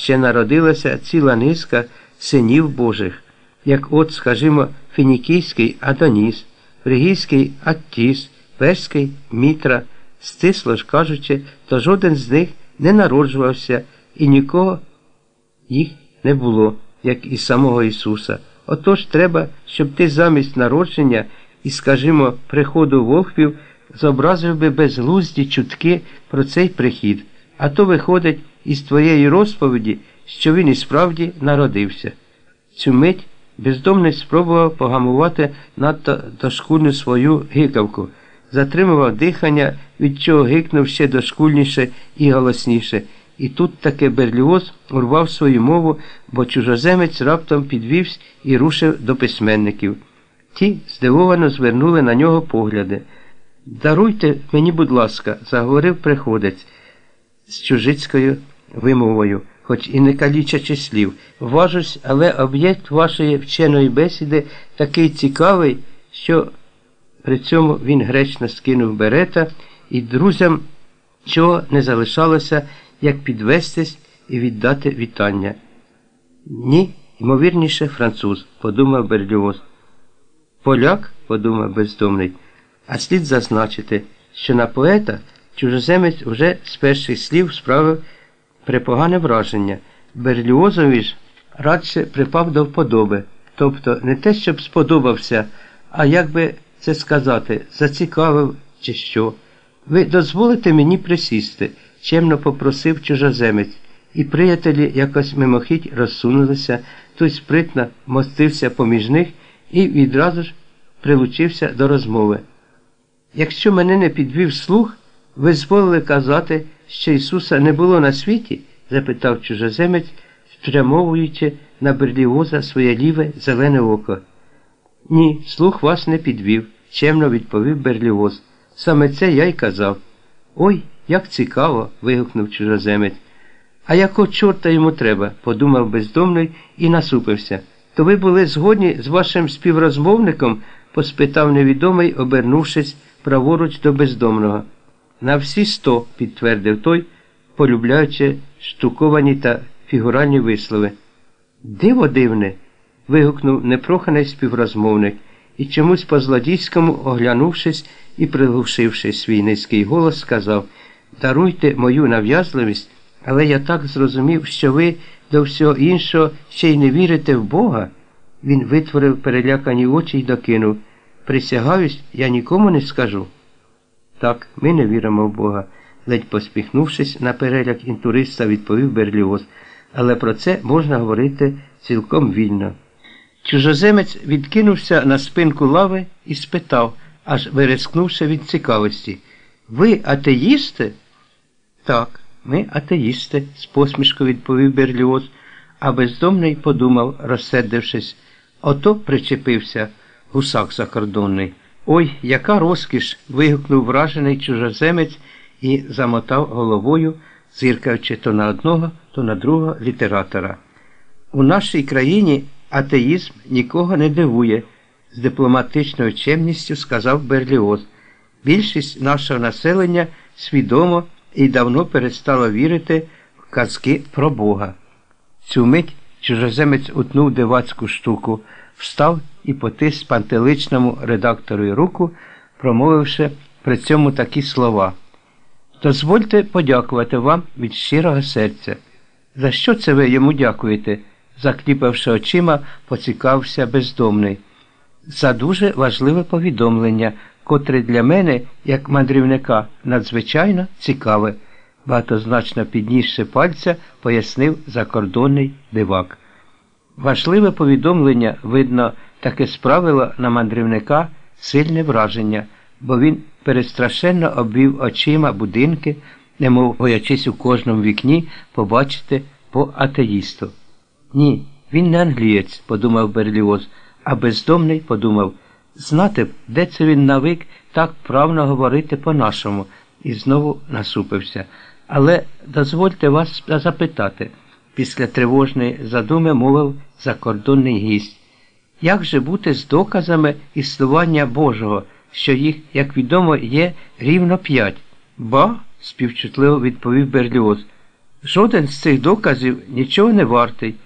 ще народилася ціла низка синів Божих, як от, скажімо, фінікійський Адоніс, фригійський Аттіс, перський Мітра, стисло ж кажучи, то жоден з них не народжувався і нікого їх не було, як і самого Ісуса. Отож треба, щоб ти замість народження і, скажімо, приходу волхвів зобразив би безглузді чутки про цей прихід, а то виходить із твоєї розповіді, що він і справді народився. Цю мить бездомний спробував погамувати надто дошкульну свою гикавку, затримував дихання, від чого гикнув ще дошкульніше і голосніше. І тут таки Берліоз урвав свою мову, бо чужоземець раптом підвівся і рушив до письменників. Ті здивовано звернули на нього погляди. Даруйте мені, будь ласка, заговорив приходець з чужицькою вимовою, хоч і не калічачи слів. Важусь, але об'єкт вашої вченої бесіди такий цікавий, що при цьому він гречно скинув берета, і друзям чого не залишалося, як підвестись і віддати вітання. Ні, ймовірніше, француз, подумав Берліоз. Поляк, подумав бездомний, а слід зазначити, що на поета чужоземець уже з перших слів справив припогане враження. Берліозові ж радше припав до вподоби, тобто не те, щоб сподобався, а як би це сказати, зацікавив чи що. Ви дозволите мені присісти, чемно попросив чужоземець, і приятелі якось мимохідь розсунулися, той спритно мостився поміж них і відразу ж прилучився до розмови. Якщо мене не підвів слух, ви зволили казати, що Ісуса не було на світі? запитав чужоземець, спрямовуючи на Берліоза своє ліве зелене око. Ні, слух вас не підвів, чемно відповів Берліоз. Саме це я й казав. Ой, як цікаво. вигукнув чужоземець. А якого чорта йому треба, подумав бездомний і насупився. То ви були згодні з вашим співрозмовником? поспитав невідомий, обернувшись праворуч до бездомного. На всі сто, підтвердив той, полюбляючи штуковані та фігуральні вислови. Диво дивне. вигукнув непроханий співрозмовник і чомусь по злодійському, оглянувшись і приглушивши свій низький голос, сказав Даруйте мою нав'язливість, але я так зрозумів, що ви до всього іншого ще й не вірите в Бога. Він витворив перелякані очі й докинув. Присягаюсь, я нікому не скажу. Так, ми не віримо в Бога, ледь поспіхнувшись на переляк інтуриста, відповів Берліоз, але про це можна говорити цілком вільно. Чужоземець відкинувся на спинку лави і спитав, аж вирискнувши від цікавості. Ви атеїсти? Так, ми атеїсти, з посмішкою відповів Берліоз, а бездомний подумав, розсердившись. Ото причепився гусак закордонний. Ой, яка розкіш. вигукнув вражений чужоземець і замотав головою, зиркаючи то на одного, то на другого літератора. У нашій країні атеїзм нікого не дивує, з дипломатичною чемністю сказав Берліоз. Більшість нашого населення свідомо і давно перестало вірити в казки про Бога. Цю мить чужоземець утнув дивацьку штуку, встав і потис пантеличному редактору руку, промовивши при цьому такі слова. Дозвольте подякувати вам від щирого серця. За що це ви йому дякуєте? закліпавши очима, поцікавився бездомний. За дуже важливе повідомлення, котре для мене, як мандрівника, надзвичайно цікаве, багатозначно піднісши пальця, пояснив закордонний дивак. Важливе повідомлення, видно, таке справило на мандрівника сильне враження, бо він перестрашенно обвів очима будинки, немов боячись у кожному вікні побачити по атеїсту. Ні, він не англієць, подумав Берліоз, а бездомний подумав знати б, де це він навик так правно говорити по-нашому, і знову насупився. Але дозвольте вас запитати, після тривожної задуми мовив закордонний гість. Як же бути з доказами існування Божого, що їх, як відомо, є рівно п'ять? Ба, співчутливо відповів Берліоз. Жоден з цих доказів нічого не вартий.